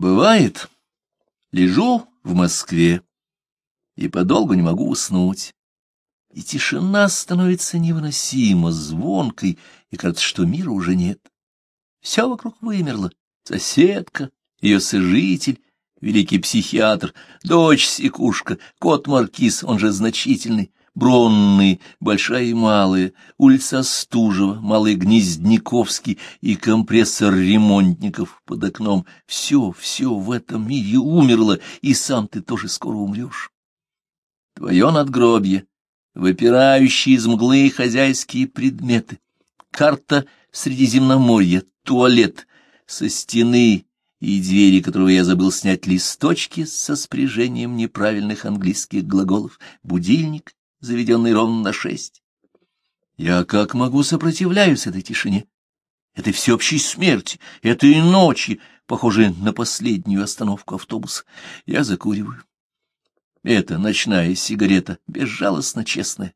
Бывает, лежу в Москве и подолгу не могу уснуть, и тишина становится невыносимо звонкой, и кажется, что мира уже нет. Все вокруг вымерло. Соседка, ее сожитель, великий психиатр, дочь Сикушка, кот Маркиз, он же значительный, Бронный, Большая и Малая, улица Стужева, Малый Гнездниковский и компрессор ремонтников под окном. Все, все в этом мире умерло, и сам ты тоже скоро умрешь. Твое надгробье, выпирающие из мглы хозяйские предметы, карта Средиземноморья, туалет, со стены и двери, которого я забыл снять листочки со спряжением неправильных английских глаголов, будильник, заведенный ровно на шесть. Я как могу сопротивляюсь этой тишине, этой всеобщей смерти, этой ночи, похожей на последнюю остановку автобуса. Я закуриваю. Это ночная сигарета, безжалостно честная.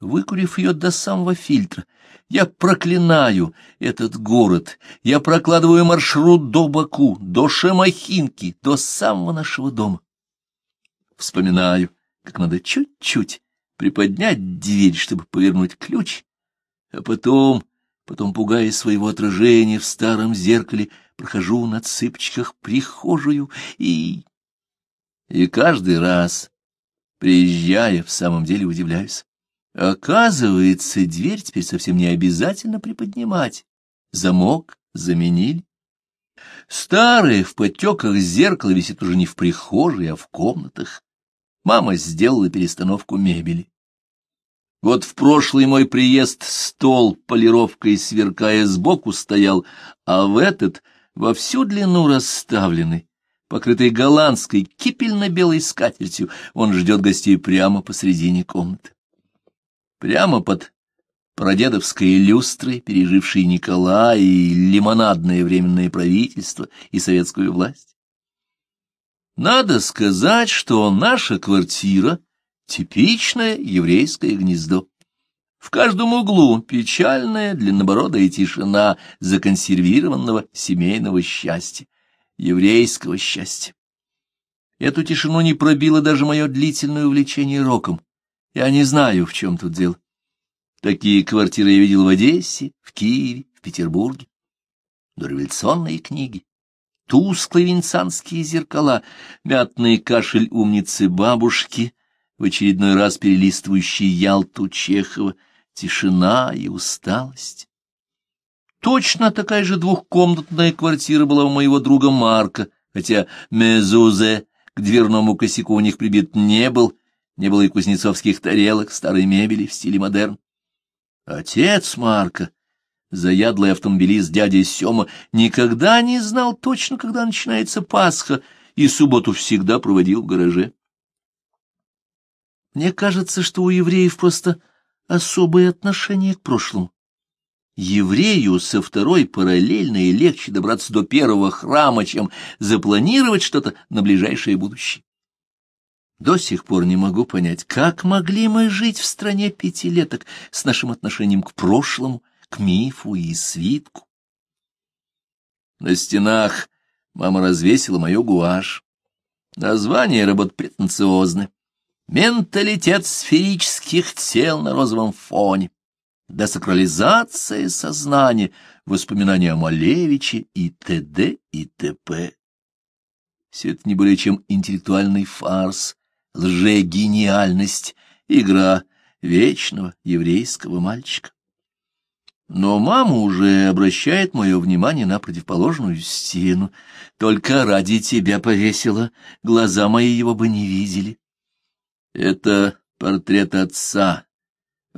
Выкурив ее до самого фильтра, я проклинаю этот город, я прокладываю маршрут до Баку, до Шамахинки, до самого нашего дома. Вспоминаю, как надо чуть-чуть приподнять дверь, чтобы повернуть ключ, а потом, потом, пугая своего отражения в старом зеркале, прохожу на цыпочках прихожую и... И каждый раз, приезжая, в самом деле удивляюсь. Оказывается, дверь теперь совсем не обязательно приподнимать. Замок заменили. Старое в потеках зеркало висит уже не в прихожей, а в комнатах. Мама сделала перестановку мебели. Вот в прошлый мой приезд стол полировкой сверкая сбоку стоял, а в этот во всю длину расставленный, покрытый голландской кипельно-белой скатертью, он ждет гостей прямо посредине комнаты. Прямо под прадедовской люстрой, пережившей Николая и лимонадное временное правительство и советскую власть. Надо сказать, что наша квартира — типичное еврейское гнездо. В каждом углу печальная длиннобородая тишина законсервированного семейного счастья, еврейского счастья. Эту тишину не пробило даже мое длительное увлечение роком. Я не знаю, в чем тут дело. Такие квартиры я видел в Одессе, в Киеве, в Петербурге. Дореволюционные книги, тусклые венецианские зеркала, мятный кашель умницы бабушки, в очередной раз перелистывающий Ялту Чехова, тишина и усталость. Точно такая же двухкомнатная квартира была у моего друга Марка, хотя мезузе к дверному косяку у них прибит не был, не было и кузнецовских тарелок, старой мебели в стиле модерн. Отец Марка Заядлый автомобилист дядя Сёма никогда не знал точно, когда начинается Пасха, и субботу всегда проводил в гараже. Мне кажется, что у евреев просто особое отношение к прошлому. Еврею со второй параллельной легче добраться до первого храма, чем запланировать что-то на ближайшее будущее. До сих пор не могу понять, как могли мы жить в стране пятилеток с нашим отношением к прошлому, к мифу и свитку. На стенах мама развесила мою гуашь. Название работ претенциозны. Менталитет сферических тел на розовом фоне. Десакрализация сознания, воспоминания о Малевиче и т.д. и т.п. Все это не более чем интеллектуальный фарс, лжегениальность, игра вечного еврейского мальчика. Но мама уже обращает мое внимание на противоположную стену. Только ради тебя повесила, глаза мои его бы не видели. Это портрет отца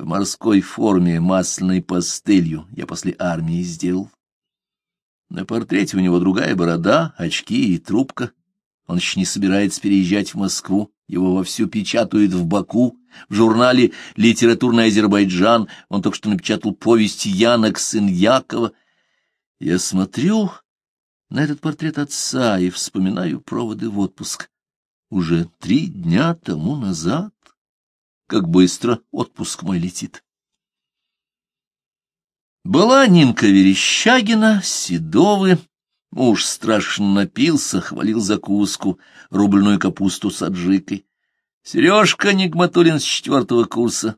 в морской форме масляной пастелью я после армии сделал. На портрете у него другая борода, очки и трубка. Он еще не собирается переезжать в Москву. Его вовсю печатают в Баку, в журнале «Литературный Азербайджан». Он только что напечатал повесть «Янок, сын Якова». Я смотрю на этот портрет отца и вспоминаю проводы в отпуск. Уже три дня тому назад. Как быстро отпуск мой летит. Была Нинка Верещагина, Седовы, Муж страшно напился, хвалил закуску, рубленую капусту с аджикой. Сережка Нигматулин с четвертого курса,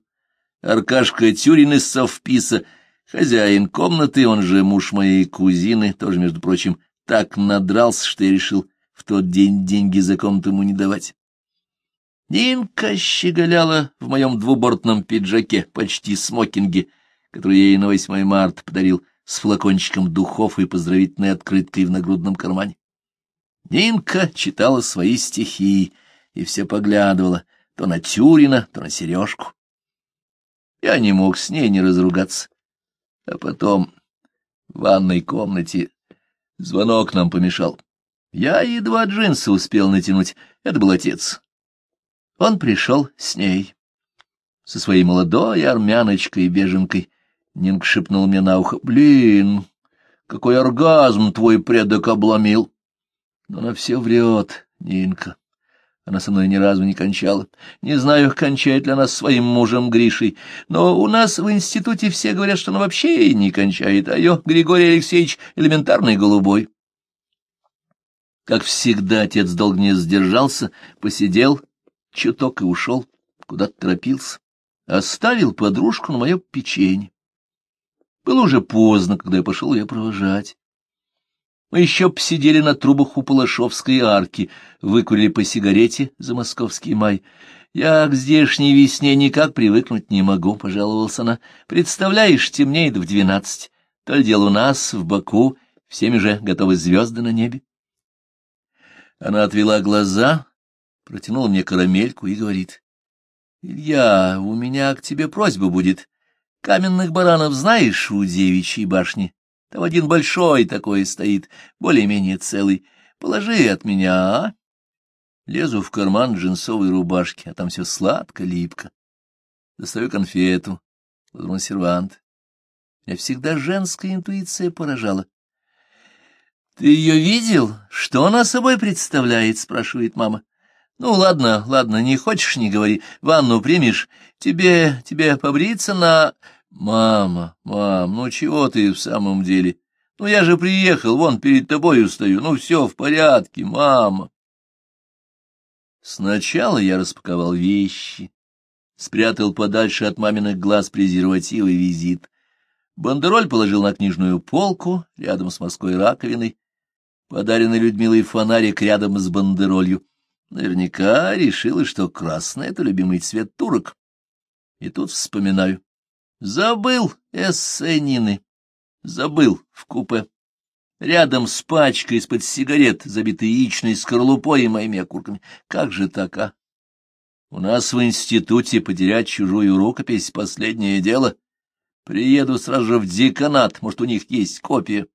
Аркашка Тюрин из совписа, хозяин комнаты, он же муж моей кузины, тоже, между прочим, так надрался, что я решил в тот день деньги за комнату ему не давать. Нинка щеголяла в моем двубортном пиджаке, почти смокинге, который я ей на 8 марта подарил с флакончиком духов и поздравительной открыткой в нагрудном кармане. Нинка читала свои стихи и все поглядывала то на Тюрина, то на Сережку. Я не мог с ней не разругаться. А потом в ванной комнате звонок нам помешал. Я едва джинсы успел натянуть. Это был отец. Он пришел с ней, со своей молодой армяночкой-беженкой. Нинг шепнул мне на ухо. — Блин, какой оргазм твой предок обломил! Но она все врет, Нинка. Она со мной ни разу не кончала. Не знаю, кончает ли она с своим мужем Гришей, но у нас в институте все говорят, что она вообще не кончает, а ее Григорий Алексеевич элементарный голубой. Как всегда, отец долго не сдержался, посидел чуток и ушел, куда-то торопился. Оставил подружку на мое печенье. Было уже поздно, когда я пошел ее провожать. Мы еще посидели на трубах у Палашовской арки, выкурили по сигарете за московский май. Я к здешней весне никак привыкнуть не могу, — пожаловался она. Представляешь, темнеет в двенадцать. То ли дело у нас, в Баку, всеми же готовы звезды на небе. Она отвела глаза, протянула мне карамельку и говорит. — Илья, у меня к тебе просьба будет. Каменных баранов знаешь у девичьей башни? Там один большой такой стоит, более-менее целый. Положи от меня, а? Лезу в карман джинсовой рубашки, а там все сладко, липко. Достаю конфету, кладу на сервант. Меня всегда женская интуиция поражала. — Ты ее видел? Что она собой представляет? — спрашивает мама. — Ну, ладно, ладно, не хочешь — не говори. Ванну примешь? Тебе, тебе побриться на... Мама, мам, ну чего ты в самом деле? Ну я же приехал, вон перед тобою стою, ну все в порядке, мама. Сначала я распаковал вещи, спрятал подальше от маминых глаз презерватив и визит. Бандероль положил на книжную полку рядом с морской раковиной, подаренный Людмилой фонарик рядом с бандеролью. Наверняка решила, что красный — это любимый цвет турок. И тут вспоминаю. Забыл эссенины. Забыл в купе. Рядом с пачкой из-под сигарет, забитой яичной скорлупой и моими окурками. Как же так, а? У нас в институте потерять чужую рукопись — последнее дело. Приеду сразу же в деканат, может, у них есть копия.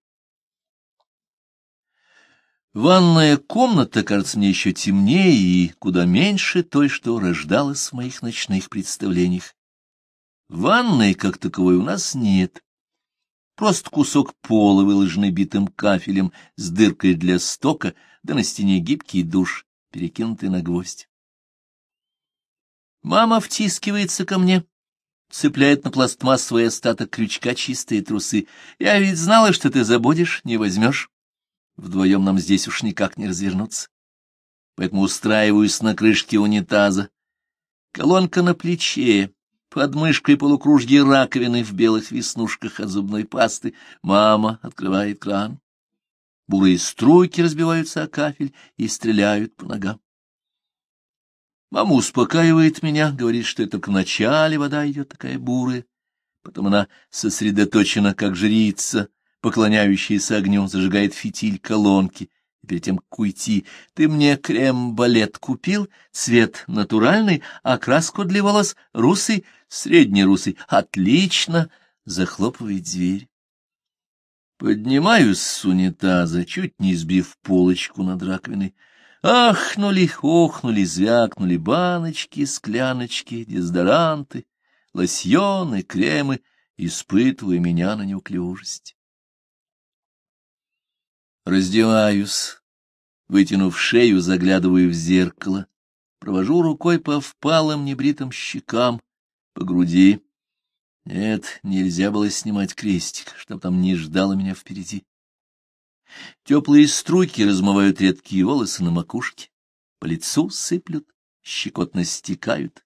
Ванная комната кажется мне еще темнее и куда меньше той, что рождалась в моих ночных представлениях. Ванной, как таковой, у нас нет. Просто кусок пола, выложенный битым кафелем, с дыркой для стока, да на стене гибкий душ, перекинутый на гвоздь. Мама втискивается ко мне, цепляет на пластмассовый остаток крючка чистые трусы. Я ведь знала, что ты забудешь, не возьмешь. Вдвоем нам здесь уж никак не развернуться. Поэтому устраиваюсь на крышке унитаза. Колонка на плече, под мышкой полукружья раковины в белых веснушках от зубной пасты. Мама открывает кран. Бурые струйки разбиваются о кафель и стреляют по ногам. Мама успокаивает меня, говорит, что это только в вода идет такая бурая. Потом она сосредоточена, как жрица, поклоняющаяся огню, зажигает фитиль колонки перед тем, как уйти, ты мне крем-балет купил, цвет натуральный, а краску для волос русый, средний русый. Отлично! Захлопывает дверь. Поднимаюсь с унитаза, чуть не сбив полочку над раковиной. Ахнули, охнули, звякнули баночки, скляночки, дезодоранты, лосьоны, кремы, испытывая меня на неуклюжесть. Раздеваюсь, вытянув шею, заглядываю в зеркало, провожу рукой по впалым небритым щекам, по груди. Нет, нельзя было снимать крестик, чтоб там не ждало меня впереди. Теплые струйки размывают редкие волосы на макушке, по лицу сыплют, щекотно стекают,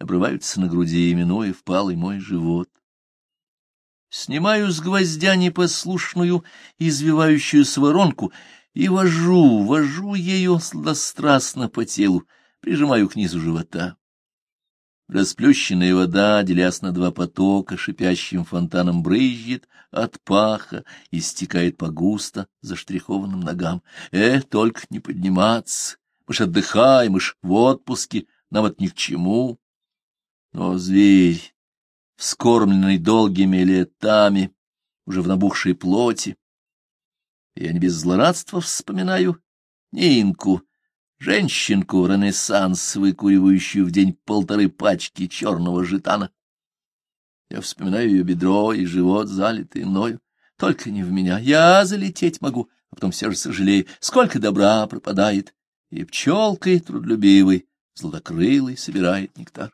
обрываются на груди, именуя впалый мой живот. Снимаю с гвоздя непослушную извивающуюся воронку и вожу, вожу ею сладострастно по телу, прижимаю к низу живота. Расплющенная вода, делясь на два потока, шипящим фонтаном брызжет от паха и стекает по густо заштрихованным ногам. Э, только не подниматься, мы ж отдыхаем, мы ж в отпуске, нам это ни к чему. Но зверь, вскормленный долгими летами, уже в набухшей плоти, я не без злорадства вспоминаю Нинку, женщинку Ренессанс, выкуривающую в день полторы пачки черного жетана. Я вспоминаю ее бедро и живот, залитый мною. Только не в меня. Я залететь могу, а потом все же сожалею, сколько добра пропадает. И пчелкой трудолюбивой, златокрылой собирает нектар.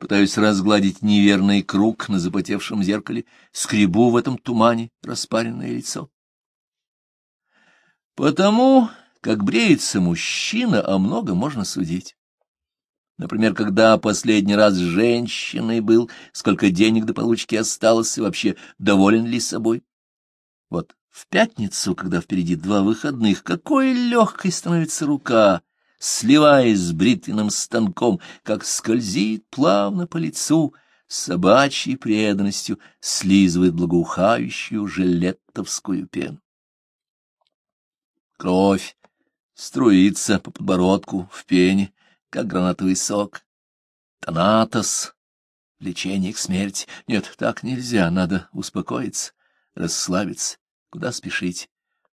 Пытаюсь разгладить неверный круг на запотевшем зеркале, скребу в этом тумане распаренное лицо. Потому как бреется мужчина, о многом можно судить. Например, когда последний раз женщиной был, сколько денег до получки осталось и вообще доволен ли собой. Вот в пятницу, когда впереди два выходных, какой легкой становится рука, сливаясь с бритвенным станком, как скользит плавно по лицу, собачьей преданностью слизывает благоухающую жилеттовскую пену. Кровь струится по подбородку в пене, как гранатовый сок. Танатос, лечение к смерти. Нет, так нельзя, надо успокоиться, расслабиться. Куда спешить?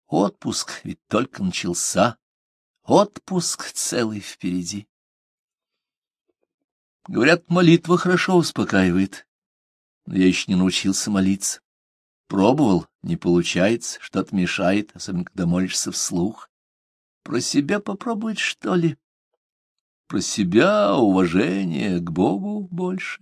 Отпуск ведь только начался. Отпуск целый впереди. Говорят, молитва хорошо успокаивает. Но я еще не научился молиться. Пробовал, не получается, что-то мешает, особенно когда молишься вслух. Про себя попробовать, что ли? Про себя уважение к Богу больше.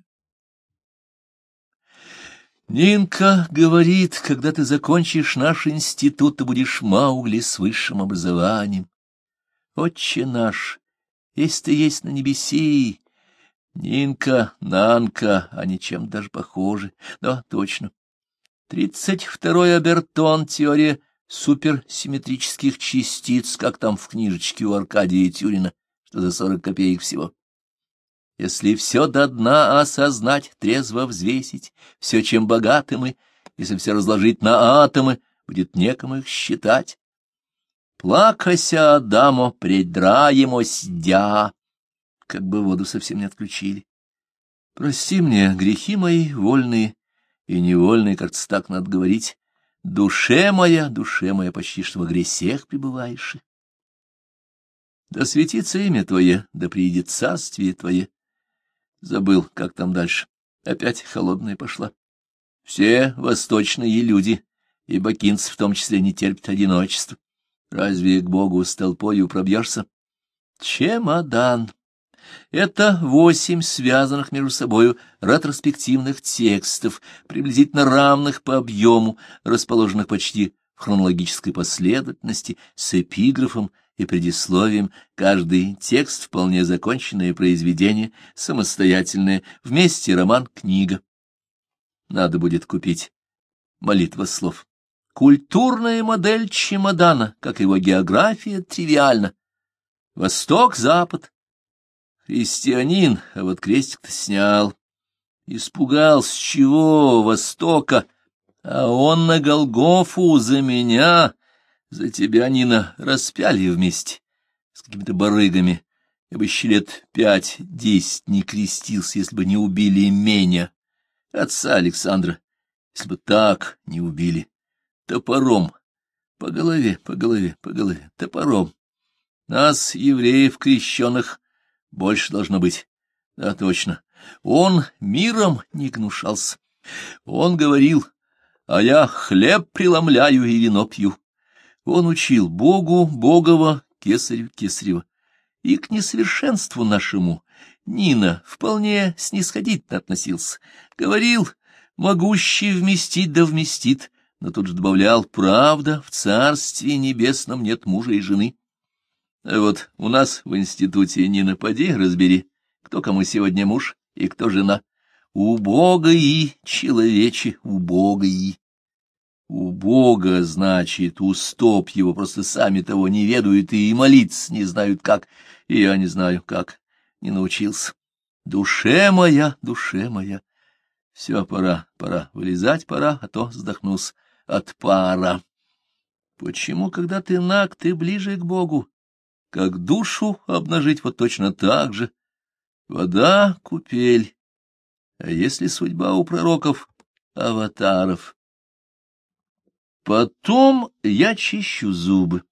Нинка говорит, когда ты закончишь наш институт, ты будешь Маугли с высшим образованием. Отче наш, если ты есть на небеси, Нинка, Нанка, они чем даже похожи. Да, точно. Тридцать второй обертон, теория суперсимметрических частиц, как там в книжечке у Аркадия Тюрина, что за сорок копеек всего. Если все до дна осознать, трезво взвесить, все, чем богаты мы, если все разложить на атомы, будет некому их считать. Плакася Адамо, предраемось дя, как бы воду совсем не отключили. Прости мне, грехи мои вольные и невольные, кажется, так надо говорить, Душе моя, душе моя, почти что во гресех пребываешь. Да светится имя Твое, да приедет царствие Твое. Забыл, как там дальше. Опять холодная пошла. Все восточные люди, и бакинцы в том числе, не терпят одиночества. Разве к Богу с толпою пробьешься? Чемодан. Это восемь связанных между собою ретроспективных текстов, приблизительно равных по объему, расположенных почти в хронологической последовательности, с эпиграфом и предисловием, каждый текст — вполне законченное произведение, самостоятельное, вместе роман-книга. Надо будет купить молитва слов. Культурная модель чемодана, как его география, тривиальна. Восток-запад, Христианин, а вот крестик-то снял. Испугался чего, Востока, а он на Голгофу за меня, за тебя, Нина, распяли вместе с какими-то барыгами. Я бы еще лет пять-десять не крестился, если бы не убили меня, отца Александра, если бы так не убили. Топором, по голове, по голове, по голове, топором. Нас, евреев крещенных, больше должно быть. Да, точно. Он миром не гнушался. Он говорил, а я хлеб преломляю и вино пью. Он учил Богу, Богова, Кесарю, Кесарева. И к несовершенству нашему Нина вполне снисходительно относился. Говорил, могущий вместить да вместит, но тут же добавлял, правда, в царстве небесном нет мужа и жены. А вот у нас в институте не напади, разбери, кто кому сегодня муж и кто жена. Убогой, человече, убогой. Убого, значит, устоп его, просто сами того не ведают и молиться не знают как, и я не знаю как, не научился. Душе моя, душе моя, все, пора, пора, вылезать пора, а то вздохнулся от пара. Почему, когда ты наг, ты ближе к Богу? Как душу обнажить вот точно так же? Вода — купель. А если судьба у пророков — аватаров? Потом я чищу зубы.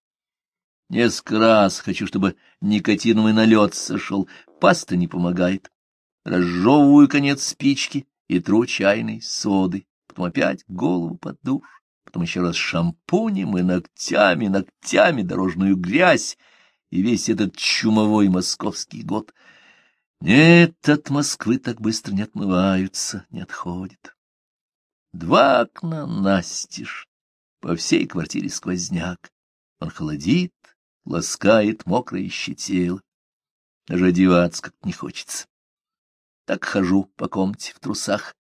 Несколько раз хочу, чтобы никотиновый налет сошел. Паста не помогает. Разжевываю конец спички и тру чайной соды. Потом опять голову под душ. Потом еще раз шампунем и ногтями, ногтями дорожную грязь. И весь этот чумовой московский год. Нет, от Москвы так быстро не отмываются, не отходят. Два окна настежь. По всей квартире сквозняк. Он холодит, ласкает мокрое щетело. Даже одеваться как не хочется. Так хожу по комнате в трусах.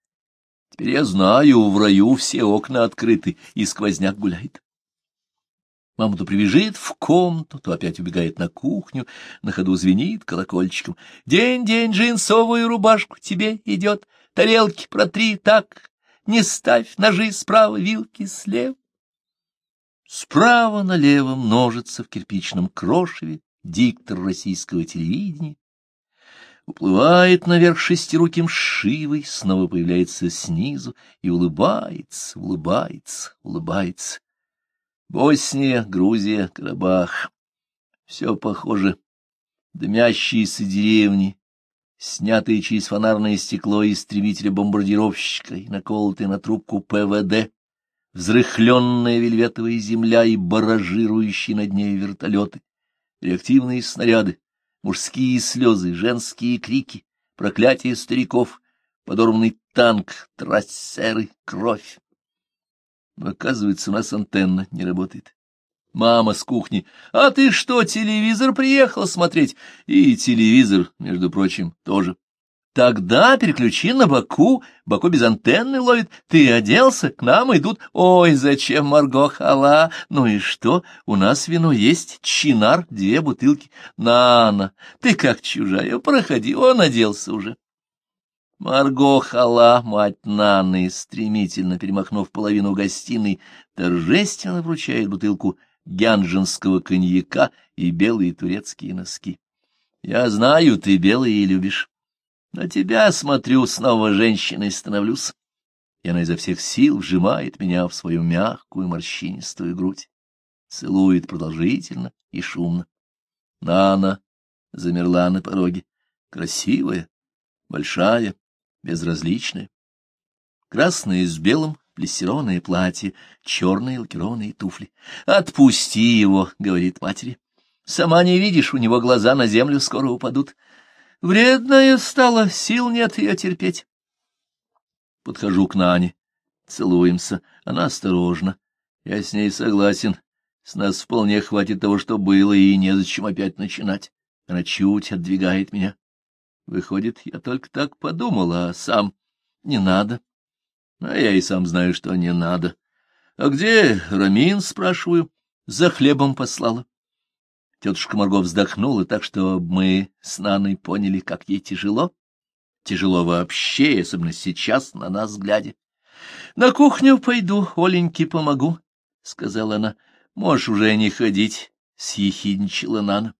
Теперь я знаю, в раю все окна открыты, и сквозняк гуляет. Мама то прибежит в комнату, то опять убегает на кухню, на ходу звенит колокольчиком. День-день джинсовую рубашку тебе идет, тарелки протри так, не ставь ножи справа, вилки слева. Справа налево множится в кирпичном крошеве диктор российского телевидения. Уплывает наверх шестируким шивой, снова появляется снизу и улыбается, улыбается, улыбается. Босния, Грузия, Карабах. Все похоже. Дымящиеся деревни, снятые через фонарное стекло истребителя-бомбардировщика и наколотые на трубку ПВД взрыхленная вельветовая земля и баражирующие над ней вертолеты, реактивные снаряды, мужские слезы, женские крики, проклятие стариков, подорванный танк, трассеры, кровь. Но, оказывается, у нас антенна не работает. Мама с кухни. «А ты что, телевизор приехал смотреть?» И телевизор, между прочим, тоже. Тогда переключи на Баку, Баку без антенны ловит. Ты оделся, к нам идут. Ой, зачем, Марго, хала? Ну и что? У нас вино есть, чинар, две бутылки. Нана, ты как чужая, проходи, он оделся уже. Марго хала, мать Наны, стремительно перемахнув половину гостиной, торжественно вручает бутылку гянжинского коньяка и белые турецкие носки. Я знаю, ты белые любишь. На тебя смотрю, снова женщиной становлюсь. И она изо всех сил вжимает меня в свою мягкую морщинистую грудь. Целует продолжительно и шумно. Нана замерла на пороге. Красивая, большая, безразличная. Красное с белым, плессированное платье, черные лакированные туфли. «Отпусти его», — говорит матери. «Сама не видишь, у него глаза на землю скоро упадут. Вредная стала, сил нет ее терпеть. Подхожу к Нане. Целуемся. Она осторожна. Я с ней согласен. С нас вполне хватит того, что было, и незачем опять начинать. Она чуть отдвигает меня. Выходит, я только так подумала, а сам не надо. А я и сам знаю, что не надо. А где Рамин, спрашиваю? За хлебом послала. Тетушка Марго вздохнула так, что мы с Наной поняли, как ей тяжело. Тяжело вообще, особенно сейчас, на нас глядя. — На кухню пойду, Оленьке помогу, — сказала она. — Можешь уже не ходить, — съехидничала Нана.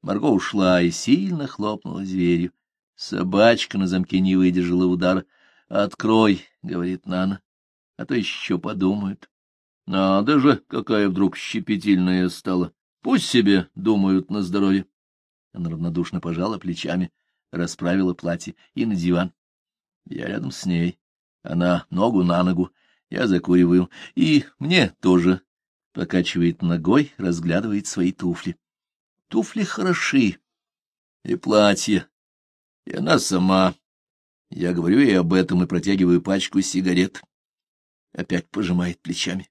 Марго ушла и сильно хлопнула дверью. Собачка на замке не выдержала удара. — Открой, — говорит Нана, — а то еще подумают. Надо же, какая вдруг щепетильная стала. Пусть себе думают на здоровье. Она равнодушно пожала плечами, расправила платье и на диван. Я рядом с ней. Она ногу на ногу. Я закуриваю. И мне тоже покачивает ногой, разглядывает свои туфли. Туфли хороши. И платье. И она сама. Я говорю ей об этом и протягиваю пачку сигарет. опять пожимает плечами.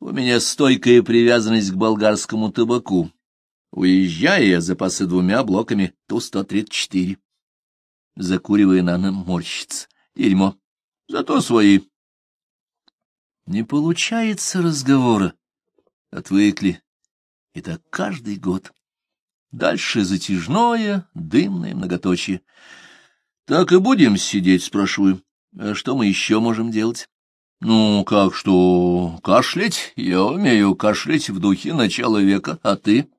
У меня стойкая привязанность к болгарскому табаку. Уезжая, я запасы двумя блоками Ту-134. Закуривая, Нана морщится. Дерьмо. Зато свои. Не получается разговора. Отвыкли. И так каждый год. Дальше затяжное, дымное многоточие. Так и будем сидеть, спрашиваю. А что мы еще можем делать? Ну, как что, кашлять? Я умею кашлять в духе начала века, а ты?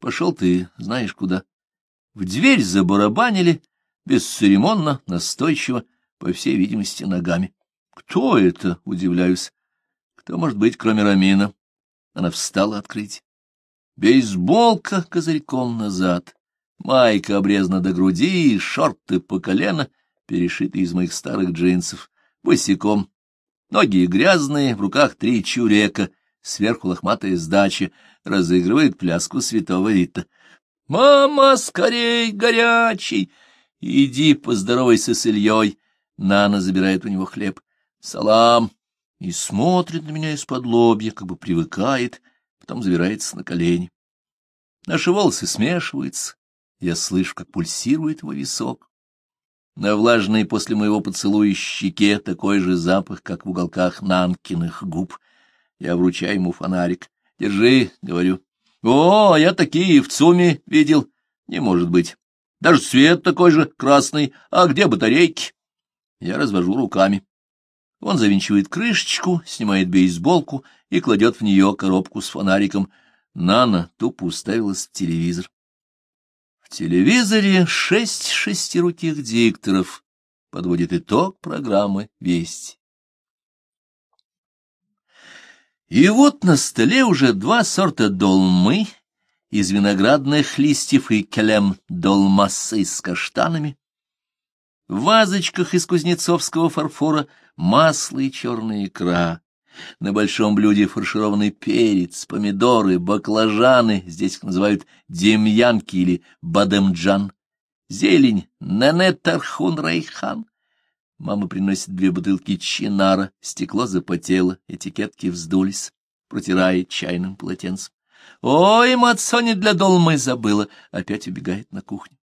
Пошел ты, знаешь куда. В дверь забарабанили, бесцеремонно, настойчиво, по всей видимости, ногами. Кто это, удивляюсь? Кто может быть, кроме Рамина? Она встала открыть. Бейсболка козырьком назад, майка обрезана до груди, шорты по колено, перешиты из моих старых джинсов, босиком, ноги грязные, в руках три чурека, сверху лохматая сдача, разыгрывает пляску святого Рита. «Мама, скорей, горячий!» «Иди, поздоровайся с Ильей!» Нана забирает у него хлеб. «Салам!» И смотрит на меня из-под лобья, как бы привыкает, потом забирается на колени. Наши волосы смешиваются, я слышу, как пульсирует его висок. На влажной после моего поцелуя щеке такой же запах, как в уголках Нанкиных губ. Я вручаю ему фонарик. «Держи», — говорю. «О, я такие в ЦУМе видел». «Не может быть. Даже цвет такой же, красный. А где батарейки?» Я развожу руками. Он завинчивает крышечку, снимает бейсболку и кладет в нее коробку с фонариком. Нана тупо уставилась в телевизор. В телевизоре шесть шестируких дикторов подводит итог программы «Весть». И вот на столе уже два сорта долмы из виноградных листьев и келем долмасы с каштанами, в вазочках из кузнецовского фарфора масло и черная икра. На большом блюде фаршированный перец, помидоры, баклажаны, здесь их называют демьянки или бадемджан, зелень, нанетархун райхан. Мама приносит две бутылки чинара, стекло запотело, этикетки вздулись, протирает чайным полотенцем. Ой, Мацони для долмы забыла, опять убегает на кухню.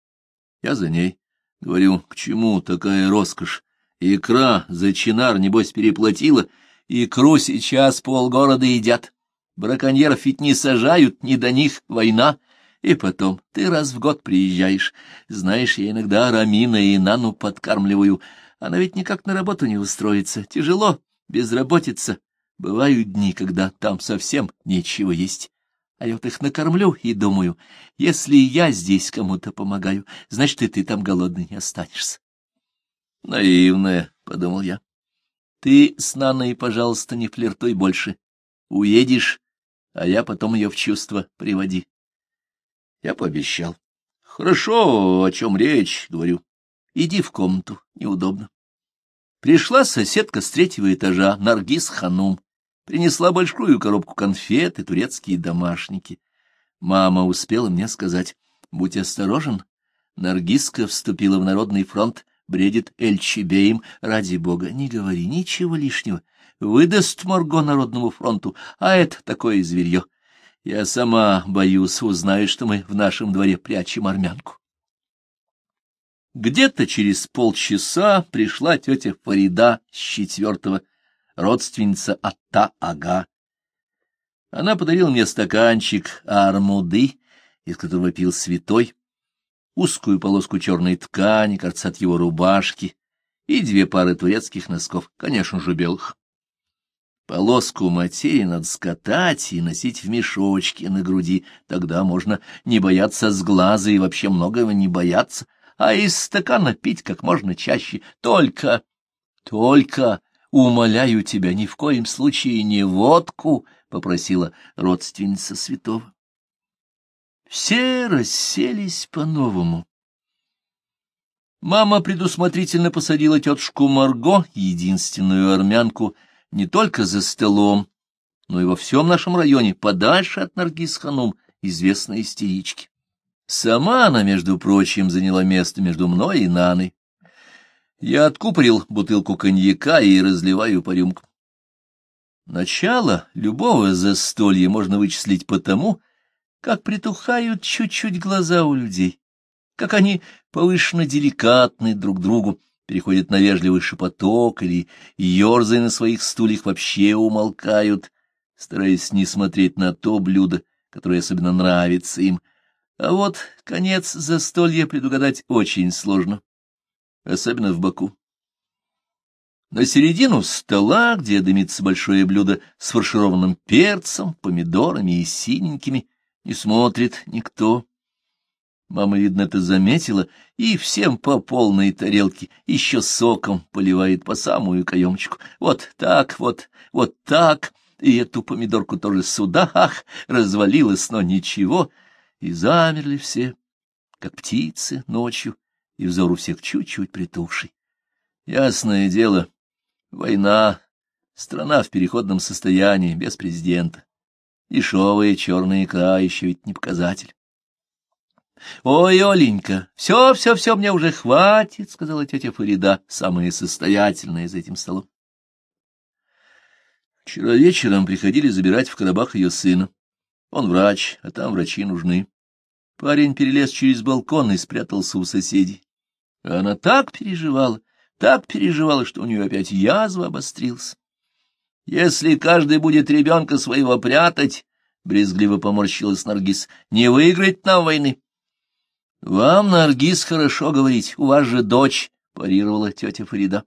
Я за ней. Говорю, к чему такая роскошь? Икра за чинар, небось, переплатила. Икру сейчас полгорода едят. Браконьеров ведь не сажают, не до них война. И потом, ты раз в год приезжаешь. Знаешь, я иногда Рамина и Нану подкармливаю. Она ведь никак на работу не устроится. Тяжело, безработица. Бывают дни, когда там совсем нечего есть. А я вот их накормлю и думаю, если я здесь кому-то помогаю, значит, и ты там голодный не останешься. Наивная, — подумал я. Ты с Наной, пожалуйста, не флиртуй больше. Уедешь, а я потом ее в чувство приводи. Я пообещал. Хорошо, о чем речь, говорю. Иди в комнату, неудобно. Пришла соседка с третьего этажа, Наргиз Ханум. Принесла большую коробку конфет и турецкие домашники. Мама успела мне сказать, будь осторожен, Наргизка вступила в Народный фронт, бредит Эльчебеем, ради бога, не говори ничего лишнего. Выдаст Марго Народному фронту, а это такое зверье. Я сама боюсь, узнаю, что мы в нашем дворе прячем армянку. Где-то через полчаса пришла тетя Фарида с четвертого родственница Атта-ага. Она подарила мне стаканчик армуды, из которого пил святой, узкую полоску черной ткани, кажется, от его рубашки, и две пары турецких носков, конечно же, белых. Полоску материи надо скатать и носить в мешочке на груди, тогда можно не бояться с глаза и вообще многого не бояться, а из стакана пить как можно чаще, только, только Умоляю тебя, ни в коем случае не водку, — попросила родственница святого. Все расселись по-новому. Мама предусмотрительно посадила тетушку Марго, единственную армянку, не только за столом, но и во всем нашем районе, подальше от Наргиз-ханум, известной истерички. Сама она, между прочим, заняла место между мной и Наной. Я откупорил бутылку коньяка и разливаю по рюмкам. Начало любого застолья можно вычислить по тому, как притухают чуть-чуть глаза у людей, как они повышенно деликатны друг другу, переходят на вежливый шепоток или, ерзая на своих стульях, вообще умолкают, стараясь не смотреть на то блюдо, которое особенно нравится им. А вот конец застолья предугадать очень сложно особенно в боку. На середину стола, где дымится большое блюдо с фаршированным перцем, помидорами и синенькими, не смотрит никто. Мама, видно, это заметила, и всем по полной тарелке, еще соком поливает по самую каемочку. Вот так, вот, вот так, и эту помидорку тоже сюда, ах, развалилась, но ничего, и замерли все, как птицы ночью, и взор у всех чуть-чуть притухший. Ясное дело, война, страна в переходном состоянии, без президента. Дешевая черная икра еще ведь не показатель. — Ой, Оленька, все, все, все, мне уже хватит, — сказала тетя Фарида, самая состоятельная за этим столом. Вчера вечером приходили забирать в Карабах ее сына. Он врач, а там врачи нужны. Парень перелез через балкон и спрятался у соседей. Она так переживала, так переживала, что у нее опять язва обострилась. Если каждый будет ребенка своего прятать, — брезгливо поморщилась Наргиз, — не выиграть нам войны. — Вам, Наргиз, хорошо говорить, у вас же дочь, — парировала тетя Фарида.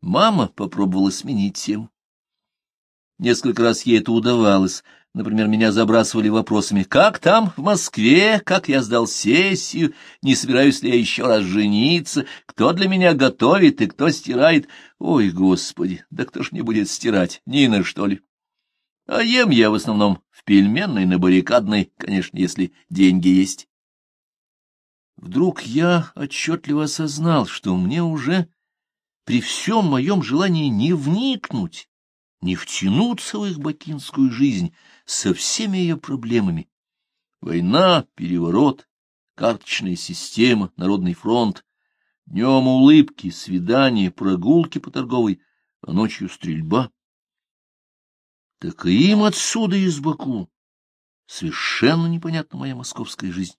Мама попробовала сменить тему. Несколько раз ей это удавалось, Например, меня забрасывали вопросами, как там, в Москве, как я сдал сессию, не собираюсь ли я еще раз жениться, кто для меня готовит и кто стирает. Ой, господи, да кто ж мне будет стирать, Нина, что ли? А ем я в основном в пельменной, на баррикадной, конечно, если деньги есть. Вдруг я отчетливо осознал, что мне уже при всем моем желании не вникнуть, не втянуться в их бакинскую жизнь со всеми ее проблемами. Война, переворот, карточная система, народный фронт, днем улыбки, свидания, прогулки по торговой, а ночью стрельба. Так и им отсюда из Баку. Совершенно непонятна моя московская жизнь.